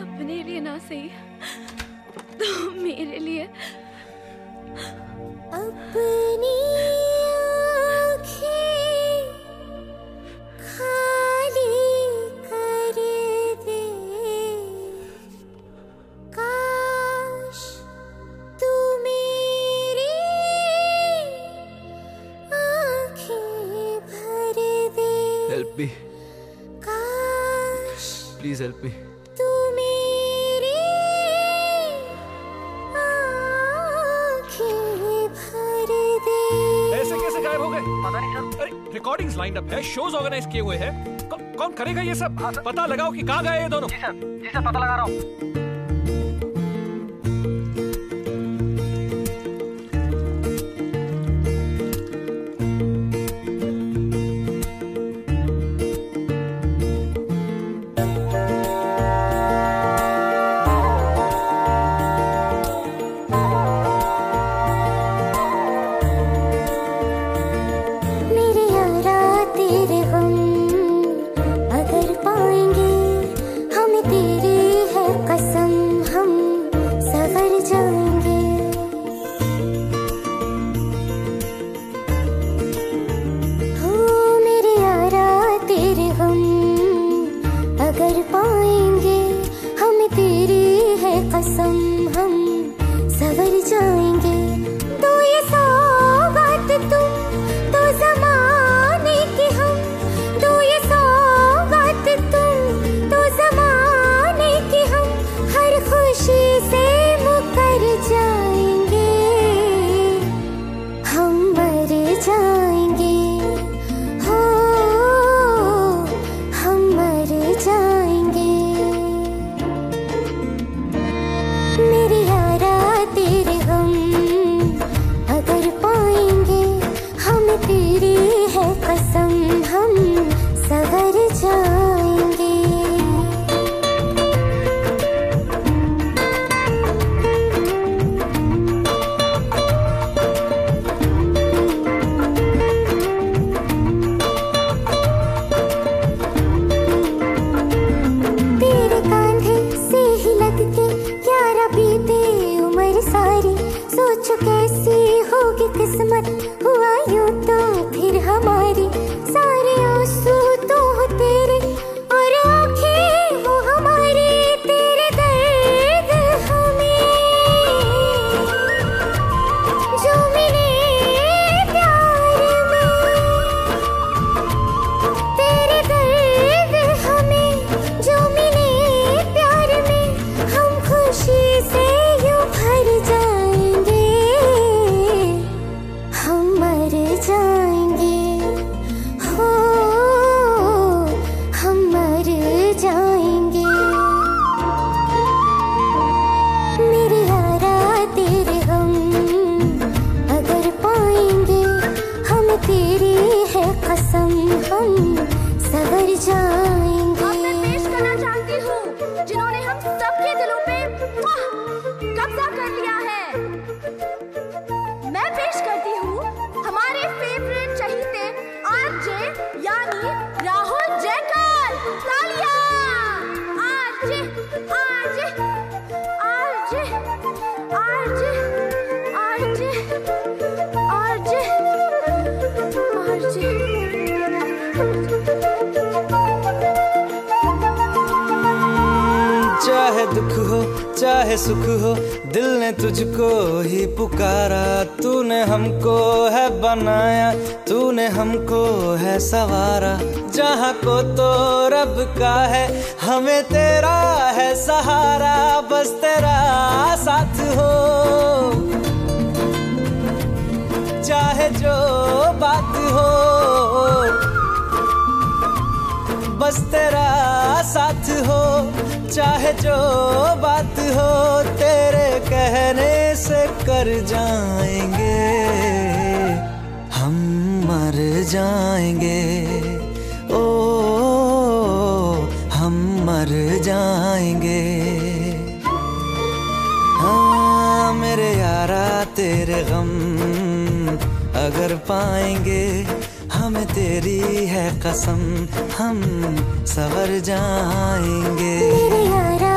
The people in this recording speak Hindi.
अपने लिए ना सही। तो मेरे लिए। अपनी आँखें खाली प्लीज़ हेल्प मी. तू ऐसे कैसे गायब हो गए? पता नहीं सर। अरे रिकॉर्डिंग्स लाइन अप है शोज़ ऑर्गेनाइज किए हुए हैं। कौ- कौन करेगा ये सब? पता लगाओ कि कहाँ गए ये दोनों। जी सर जी सर पता लगा रहा हूँ। कसम हम सवर जाएँगे होगी किस्मत मर Yeah. चाहे दुख हो, चाहे सुख हो, दिल ने तुझको ही पुकारा। तूने हमको है बनाया, तूने हमको है सवारा। जहाँ को तो रब का है, हमें तेरा है सहारा। बस तेरा साथ हो। चाहे जो बात हो। बस तेरा साथ हो, चाहे जो बात हो, तेरे कहने से कर जाएँगे। हम मर जाएँगे, ओ, हम मर जाएँगे। हाँ मेरे यारा, तेरे गम अगर पाएँगे हमें तेरी है कसम हम सवर जाएँगे। मेरे